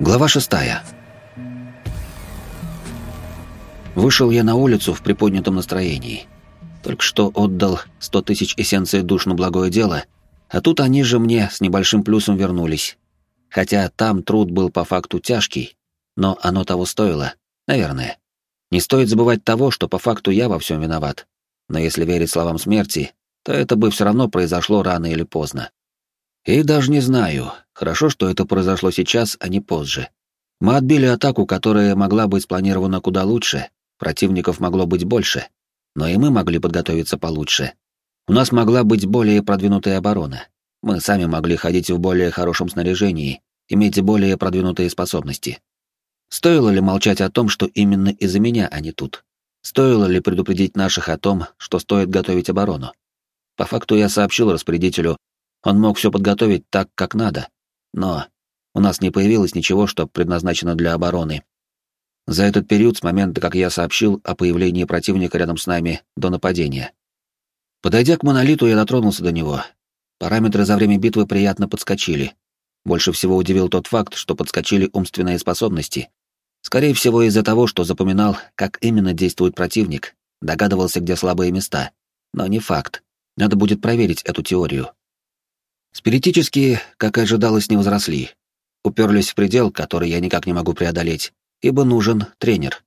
Глава шестая. Вышел я на улицу в приподнятом настроении. Только что отдал сто тысяч эссенций душ на благое дело, а тут они же мне с небольшим плюсом вернулись. Хотя там труд был по факту тяжкий, но оно того стоило, наверное. Не стоит забывать того, что по факту я во всем виноват. Но если верить словам смерти, то это бы все равно произошло рано или поздно. И даже не знаю, хорошо, что это произошло сейчас, а не позже. Мы отбили атаку, которая могла быть спланирована куда лучше, противников могло быть больше, но и мы могли подготовиться получше. У нас могла быть более продвинутая оборона. Мы сами могли ходить в более хорошем снаряжении, иметь более продвинутые способности. Стоило ли молчать о том, что именно из-за меня они тут? Стоило ли предупредить наших о том, что стоит готовить оборону? По факту я сообщил распорядителю, он мог все подготовить так, как надо. Но у нас не появилось ничего, что предназначено для обороны. За этот период, с момента, как я сообщил о появлении противника рядом с нами, до нападения. Подойдя к монолиту, я дотронулся до него. Параметры за время битвы приятно подскочили. Больше всего удивил тот факт, что подскочили умственные способности. Скорее всего, из-за того, что запоминал, как именно действует противник, догадывался, где слабые места. Но не факт. Надо будет проверить эту теорию. Спиритические, как и ожидалось, не возросли. Уперлись в предел, который я никак не могу преодолеть, ибо нужен тренер.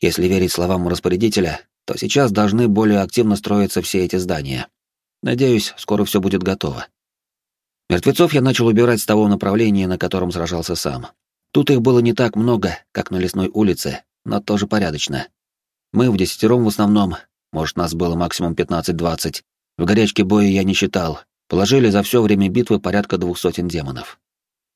Если верить словам распорядителя, то сейчас должны более активно строиться все эти здания. Надеюсь, скоро все будет готово. Мертвецов я начал убирать с того направления, на котором сражался сам. Тут их было не так много, как на лесной улице, но тоже порядочно. Мы в десятером в основном, может, нас было максимум 15-20. В горячке боя я не считал, Положили за все время битвы порядка двух сотен демонов.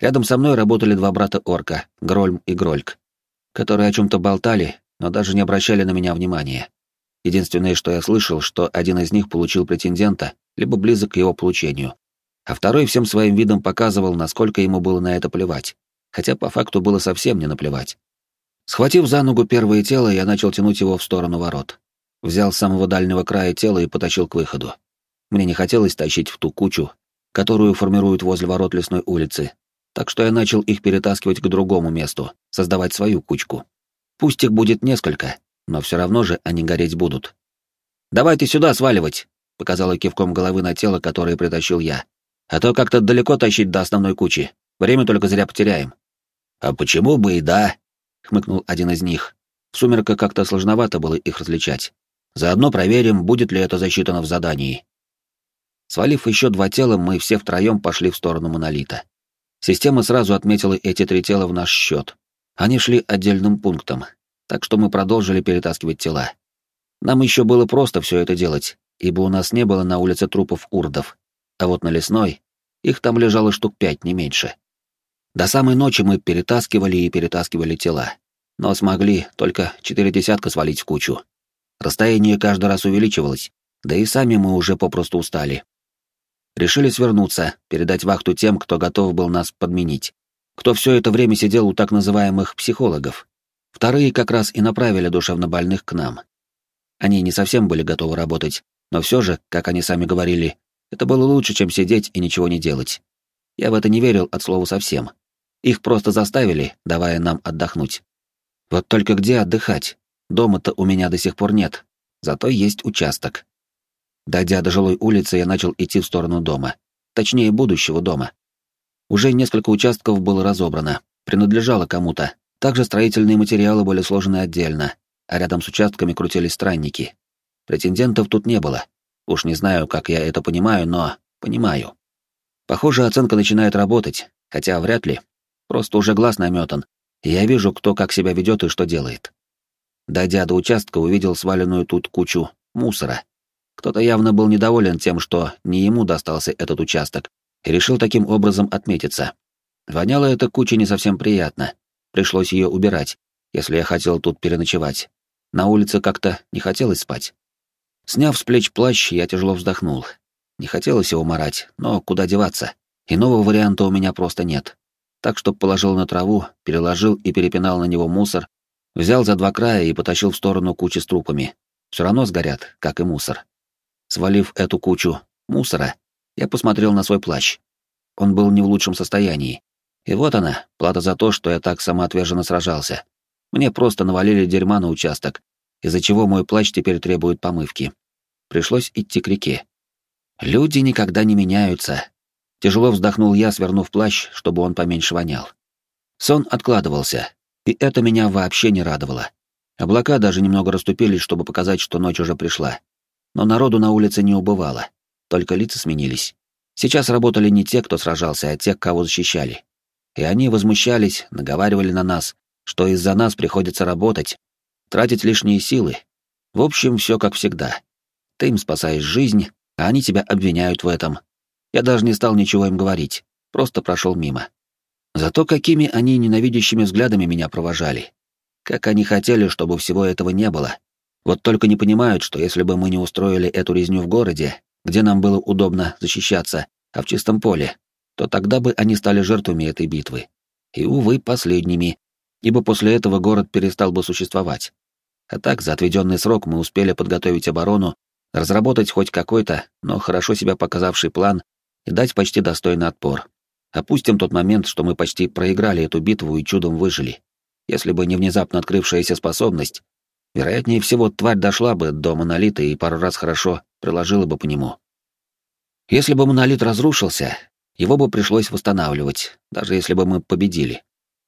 Рядом со мной работали два брата-орка, Грольм и Грольк, которые о чем-то болтали, но даже не обращали на меня внимания. Единственное, что я слышал, что один из них получил претендента, либо близок к его получению, а второй всем своим видом показывал, насколько ему было на это плевать, хотя по факту было совсем не наплевать. Схватив за ногу первое тело, я начал тянуть его в сторону ворот. Взял самого дальнего края тела и потащил к выходу. Мне не хотелось тащить в ту кучу, которую формируют возле ворот лесной улицы, так что я начал их перетаскивать к другому месту, создавать свою кучку. Пусть их будет несколько, но все равно же они гореть будут. «Давайте сюда сваливать!» — показала кивком головы на тело, которое притащил я. «А то как-то далеко тащить до основной кучи. Время только зря потеряем». «А почему бы и да?» — хмыкнул один из них. В сумерках как-то сложновато было их различать. «Заодно проверим, будет ли это засчитано в задании». Свалив еще два тела, мы все втроем пошли в сторону монолита. Система сразу отметила эти три тела в наш счет. Они шли отдельным пунктом, так что мы продолжили перетаскивать тела. Нам еще было просто все это делать, ибо у нас не было на улице трупов урдов, а вот на лесной их там лежало штук пять, не меньше. До самой ночи мы перетаскивали и перетаскивали тела, но смогли только четыре десятка свалить в кучу. Расстояние каждый раз увеличивалось, да и сами мы уже попросту устали. Решили свернуться, передать вахту тем, кто готов был нас подменить. Кто все это время сидел у так называемых психологов. Вторые как раз и направили душевнобольных к нам. Они не совсем были готовы работать, но все же, как они сами говорили, это было лучше, чем сидеть и ничего не делать. Я в это не верил от слова совсем. Их просто заставили, давая нам отдохнуть. Вот только где отдыхать? Дома-то у меня до сих пор нет. Зато есть участок. Дойдя до жилой улицы, я начал идти в сторону дома. Точнее, будущего дома. Уже несколько участков было разобрано, принадлежало кому-то. Также строительные материалы были сложены отдельно, а рядом с участками крутились странники. Претендентов тут не было. Уж не знаю, как я это понимаю, но понимаю. Похоже, оценка начинает работать, хотя вряд ли. Просто уже глаз наметан, и я вижу, кто как себя ведет и что делает. Дойдя до участка, увидел сваленную тут кучу мусора. Кто-то явно был недоволен тем, что не ему достался этот участок, и решил таким образом отметиться. Воняло эта куча не совсем приятно. Пришлось ее убирать, если я хотел тут переночевать. На улице как-то не хотелось спать. Сняв с плеч плащ, я тяжело вздохнул. Не хотелось его морать, но куда деваться? Иного варианта у меня просто нет. Так что положил на траву, переложил и перепинал на него мусор, взял за два края и потащил в сторону кучи с трупами. Все равно сгорят, как и мусор. Свалив эту кучу мусора, я посмотрел на свой плащ. Он был не в лучшем состоянии. И вот она, плата за то, что я так самоотверженно сражался. Мне просто навалили дерьма на участок, из-за чего мой плащ теперь требует помывки. Пришлось идти к реке. Люди никогда не меняются. Тяжело вздохнул я, свернув плащ, чтобы он поменьше вонял. Сон откладывался, и это меня вообще не радовало. Облака даже немного расступились, чтобы показать, что ночь уже пришла. Но народу на улице не убывало, только лица сменились. Сейчас работали не те, кто сражался, а те, кого защищали. И они возмущались, наговаривали на нас, что из-за нас приходится работать, тратить лишние силы. В общем, все как всегда. Ты им спасаешь жизнь, а они тебя обвиняют в этом. Я даже не стал ничего им говорить, просто прошел мимо. Зато какими они ненавидящими взглядами меня провожали. Как они хотели, чтобы всего этого не было. Вот только не понимают, что если бы мы не устроили эту резню в городе, где нам было удобно защищаться, а в чистом поле, то тогда бы они стали жертвами этой битвы. И, увы, последними, ибо после этого город перестал бы существовать. А так, за отведенный срок мы успели подготовить оборону, разработать хоть какой-то, но хорошо себя показавший план и дать почти достойный отпор. Опустим тот момент, что мы почти проиграли эту битву и чудом выжили. Если бы не внезапно открывшаяся способность, вероятнее всего тварь дошла бы до монолита и пару раз хорошо приложила бы по нему. Если бы монолит разрушился, его бы пришлось восстанавливать, даже если бы мы победили.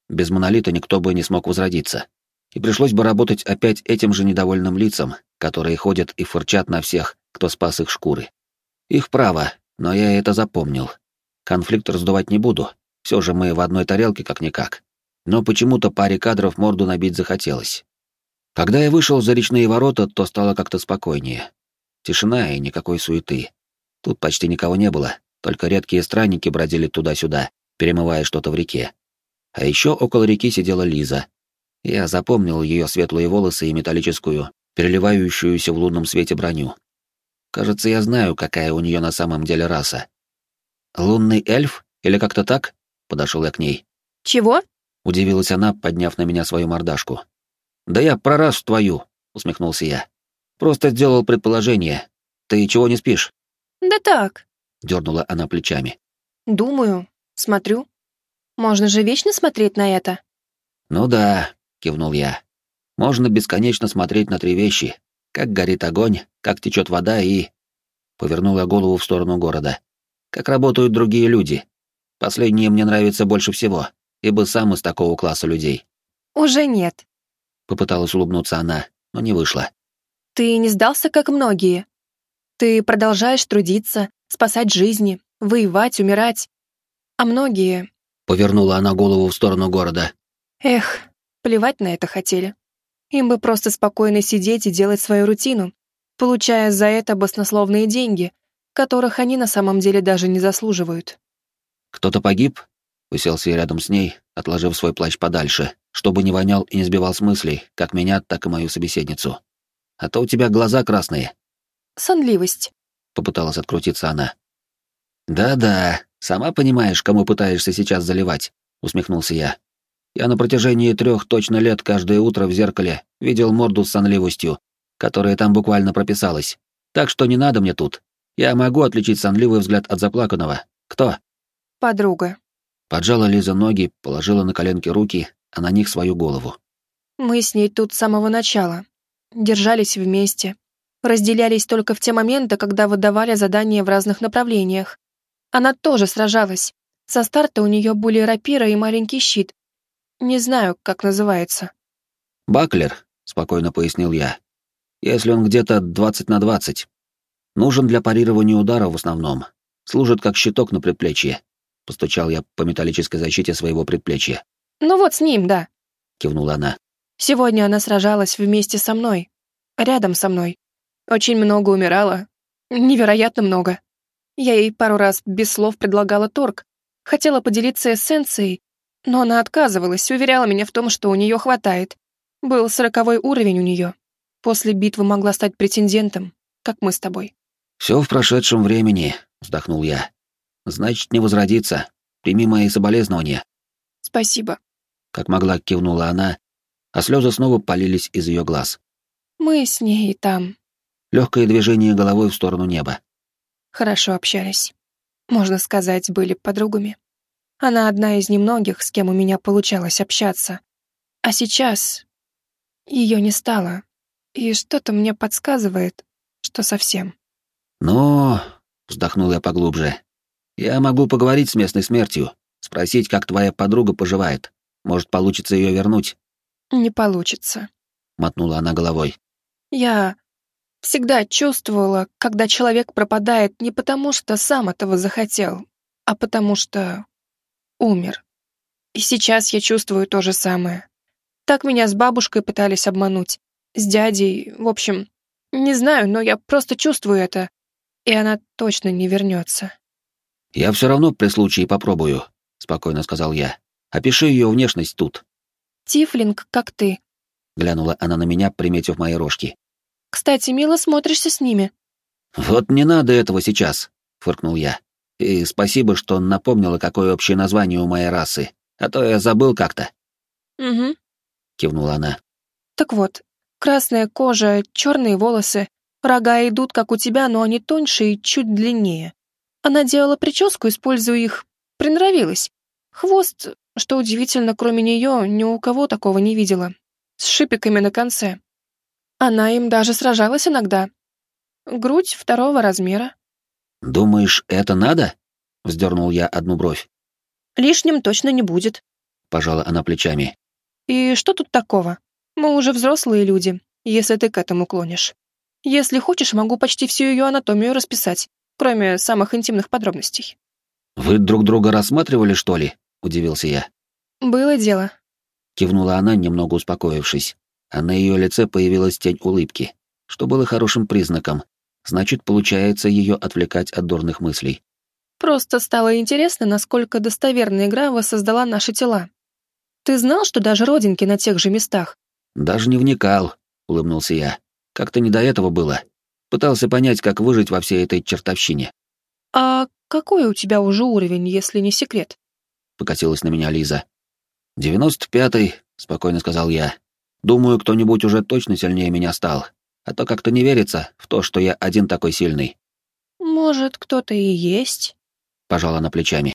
Без монолита никто бы не смог возродиться. И пришлось бы работать опять этим же недовольным лицам, которые ходят и фырчат на всех, кто спас их шкуры. Их право, но я это запомнил. Конфликт раздувать не буду, все же мы в одной тарелке как-никак. Но почему-то паре кадров морду набить захотелось. Когда я вышел за речные ворота, то стало как-то спокойнее. Тишина и никакой суеты. Тут почти никого не было, только редкие странники бродили туда-сюда, перемывая что-то в реке. А еще около реки сидела Лиза. Я запомнил ее светлые волосы и металлическую, переливающуюся в лунном свете броню. Кажется, я знаю, какая у нее на самом деле раса. Лунный эльф? Или как-то так? Подошел я к ней. Чего? Удивилась она, подняв на меня свою мордашку. Да я про расу твою, усмехнулся я. Просто сделал предположение. Ты чего не спишь? Да так. Дернула она плечами. Думаю, смотрю. Можно же вечно смотреть на это. Ну да, кивнул я. Можно бесконечно смотреть на три вещи. Как горит огонь, как течет вода и... Повернула голову в сторону города. Как работают другие люди. Последнее мне нравится больше всего, ибо сам из такого класса людей. Уже нет. Попыталась улыбнуться она, но не вышло. Ты не сдался, как многие. Ты продолжаешь трудиться, спасать жизни, воевать, умирать. А многие... Повернула она голову в сторону города. Эх, плевать на это хотели. Им бы просто спокойно сидеть и делать свою рутину, получая за это баснословные деньги, которых они на самом деле даже не заслуживают. «Кто-то погиб?» Уселся я рядом с ней, отложив свой плащ подальше, чтобы не вонял и не сбивал с мыслей, как меня, так и мою собеседницу. «А то у тебя глаза красные». «Сонливость», — попыталась открутиться она. «Да-да, сама понимаешь, кому пытаешься сейчас заливать», — усмехнулся я. Я на протяжении трех точно лет каждое утро в зеркале видел морду с сонливостью, которая там буквально прописалась. Так что не надо мне тут. Я могу отличить сонливый взгляд от заплаканного. Кто? Подруга. Поджала Лиза ноги, положила на коленки руки, а на них свою голову. Мы с ней тут с самого начала. Держались вместе. Разделялись только в те моменты, когда выдавали задания в разных направлениях. Она тоже сражалась. Со старта у нее были рапира и маленький щит, не знаю, как называется. Баклер, спокойно пояснил я. Если он где-то 20 на 20. Нужен для парирования удара в основном. Служит как щиток на предплечье. Постучал я по металлической защите своего предплечья. Ну вот с ним, да. Кивнула она. Сегодня она сражалась вместе со мной. Рядом со мной. Очень много умирала. Невероятно много. Я ей пару раз без слов предлагала торг. Хотела поделиться эссенцией, но она отказывалась, уверяла меня в том, что у нее хватает. Был сороковой уровень у нее. После битвы могла стать претендентом, как мы с тобой. Все в прошедшем времени, вздохнул я. Значит, не возродиться. Прими мои соболезнования. Спасибо. Как могла, кивнула она, а слезы снова полились из ее глаз. Мы с ней там. Легкое движение головой в сторону неба. Хорошо общались. Можно сказать, были подругами. Она одна из немногих, с кем у меня получалось общаться. А сейчас ее не стало, и что-то мне подсказывает, что совсем. «Но...» — вздохнул я поглубже. «Я могу поговорить с местной смертью, спросить, как твоя подруга поживает. Может, получится ее вернуть?» «Не получится», — мотнула она головой. «Я всегда чувствовала, когда человек пропадает не потому, что сам этого захотел, а потому что умер. И сейчас я чувствую то же самое. Так меня с бабушкой пытались обмануть, с дядей, в общем, не знаю, но я просто чувствую это, и она точно не вернется. «Я все равно при случае попробую», — спокойно сказал я. «Опиши ее внешность тут». «Тифлинг, как ты», — глянула она на меня, приметив мои рожки. «Кстати, мило смотришься с ними». «Вот не надо этого сейчас», — фыркнул я. «И спасибо, что напомнила, какое общее название у моей расы, а то я забыл как-то». «Угу», — кивнула она. «Так вот, красная кожа, черные волосы, рога идут, как у тебя, но они тоньше и чуть длиннее. Она делала прическу, используя их. Принравилась. Хвост, что удивительно, кроме нее, ни у кого такого не видела. С шипиками на конце. Она им даже сражалась иногда. Грудь второго размера. «Думаешь, это надо?» — вздернул я одну бровь. «Лишним точно не будет», — пожала она плечами. «И что тут такого? Мы уже взрослые люди, если ты к этому клонишь. Если хочешь, могу почти всю ее анатомию расписать, кроме самых интимных подробностей». «Вы друг друга рассматривали, что ли?» — удивился я. «Было дело», — кивнула она, немного успокоившись, а на ее лице появилась тень улыбки, что было хорошим признаком. Значит, получается ее отвлекать от дурных мыслей. «Просто стало интересно, насколько достоверная игра воссоздала наши тела. Ты знал, что даже родинки на тех же местах?» «Даже не вникал», — улыбнулся я. «Как-то не до этого было. Пытался понять, как выжить во всей этой чертовщине». «А какой у тебя уже уровень, если не секрет?» — покатилась на меня Лиза. «Девяносто пятый», — спокойно сказал я. «Думаю, кто-нибудь уже точно сильнее меня стал, а то как-то не верится в то, что я один такой сильный». «Может, кто-то и есть?» — пожала она плечами.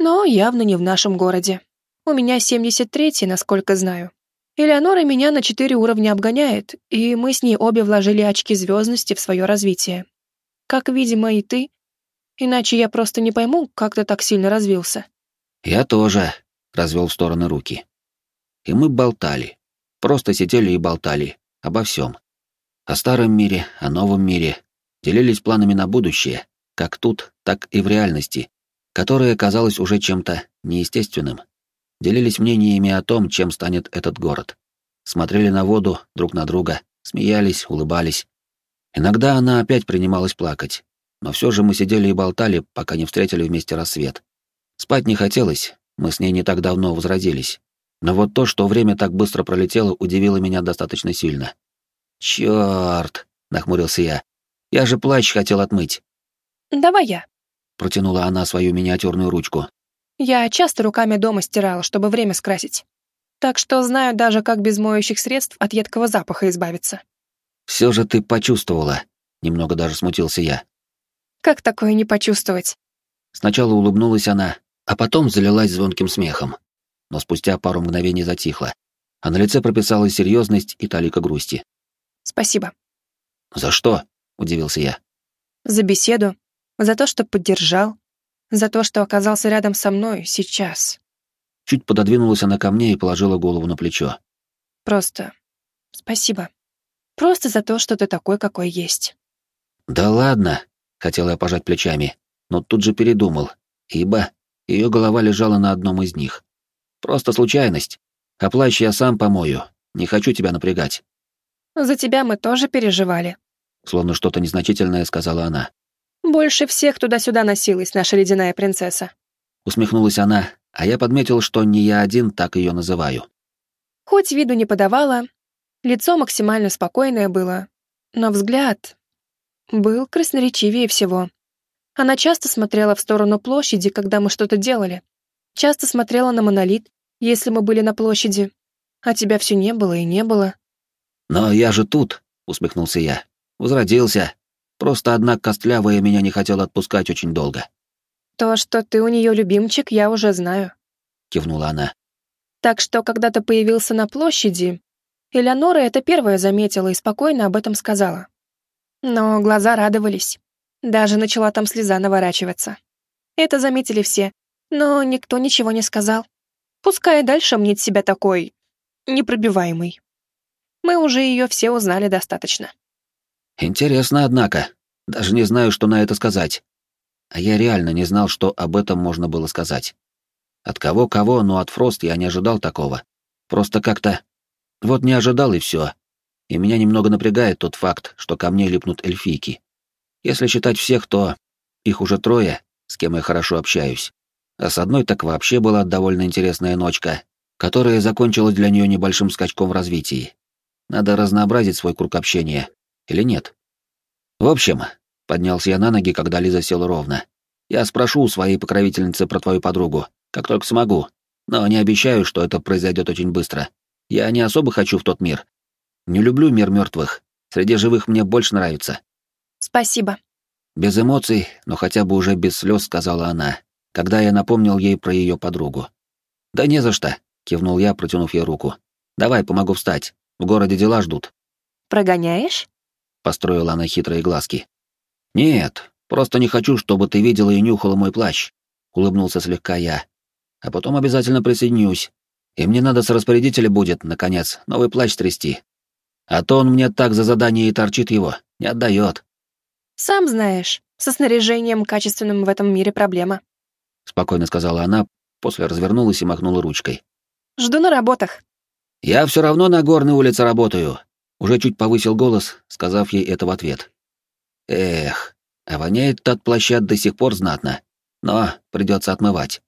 «Но явно не в нашем городе. У меня семьдесят третий, насколько знаю. Элеонора меня на четыре уровня обгоняет, и мы с ней обе вложили очки звездности в свое развитие. Как, видимо, и ты. Иначе я просто не пойму, как ты так сильно развился. Я тоже, развел в стороны руки. И мы болтали. Просто сидели и болтали. Обо всем. О старом мире, о новом мире. Делились планами на будущее, как тут, так и в реальности, которая казалась уже чем-то неестественным делились мнениями о том, чем станет этот город. Смотрели на воду, друг на друга, смеялись, улыбались. Иногда она опять принималась плакать, но все же мы сидели и болтали, пока не встретили вместе рассвет. Спать не хотелось, мы с ней не так давно возродились. Но вот то, что время так быстро пролетело, удивило меня достаточно сильно. «Чёрт!» — нахмурился я. «Я же плащ хотел отмыть». «Давай я», — протянула она свою миниатюрную ручку. Я часто руками дома стирала, чтобы время скрасить. Так что знаю даже, как без моющих средств от едкого запаха избавиться. Все же ты почувствовала. Немного даже смутился я. Как такое не почувствовать? Сначала улыбнулась она, а потом залилась звонким смехом. Но спустя пару мгновений затихла, а на лице прописалась серьезность и талика грусти. Спасибо. За что? Удивился я. За беседу, за то, что поддержал, за то, что оказался рядом со мной сейчас. Чуть пододвинулась она ко мне и положила голову на плечо. Просто спасибо. Просто за то, что ты такой, какой есть. Да ладно, хотела я пожать плечами, но тут же передумал, ибо ее голова лежала на одном из них. Просто случайность. А плащ я сам помою. Не хочу тебя напрягать. За тебя мы тоже переживали. Словно что-то незначительное сказала она. Больше всех туда-сюда носилась наша ледяная принцесса. Усмехнулась она, а я подметил, что не я один так ее называю. Хоть виду не подавала, лицо максимально спокойное было, но взгляд был красноречивее всего. Она часто смотрела в сторону площади, когда мы что-то делали. Часто смотрела на монолит, если мы были на площади. А тебя все не было и не было. «Но я же тут», — усмехнулся я. «Возродился, Просто одна костлявая меня не хотела отпускать очень долго. То, что ты у нее любимчик, я уже знаю, кивнула она. Так что, когда ты появился на площади, Элеонора это первая заметила и спокойно об этом сказала. Но глаза радовались. Даже начала там слеза наворачиваться. Это заметили все, но никто ничего не сказал. Пускай дальше мнит себя такой... непробиваемый. Мы уже ее все узнали достаточно. Интересно, однако. Даже не знаю, что на это сказать. А я реально не знал, что об этом можно было сказать. От кого-кого, но от Фрост я не ожидал такого. Просто как-то вот не ожидал и все. И меня немного напрягает тот факт, что ко мне липнут эльфийки. Если считать всех, то их уже трое, с кем я хорошо общаюсь. А с одной так вообще была довольно интересная ночка, которая закончилась для нее небольшим скачком в развитии. Надо разнообразить свой круг общения. Или нет? В общем, поднялся я на ноги, когда Лиза села ровно. Я спрошу у своей покровительницы про твою подругу, как только смогу, но не обещаю, что это произойдет очень быстро. Я не особо хочу в тот мир. Не люблю мир мертвых. Среди живых мне больше нравится. Спасибо. Без эмоций, но хотя бы уже без слез, сказала она, когда я напомнил ей про ее подругу. Да не за что, кивнул я, протянув ей руку. Давай, помогу встать. В городе дела ждут. Прогоняешь? Построила она хитрые глазки. Нет, просто не хочу, чтобы ты видела и нюхала мой плащ. Улыбнулся слегка я. А потом обязательно присоединюсь, и мне надо с распорядителя будет, наконец, новый плащ трясти. А то он мне так за задание и торчит его, не отдает. Сам знаешь, со снаряжением качественным в этом мире проблема. Спокойно сказала она, после развернулась и махнула ручкой. Жду на работах. Я все равно на горной улице работаю. Уже чуть повысил голос, сказав ей это в ответ. Эх, а воняет тот площад до сих пор знатно. Но придется отмывать.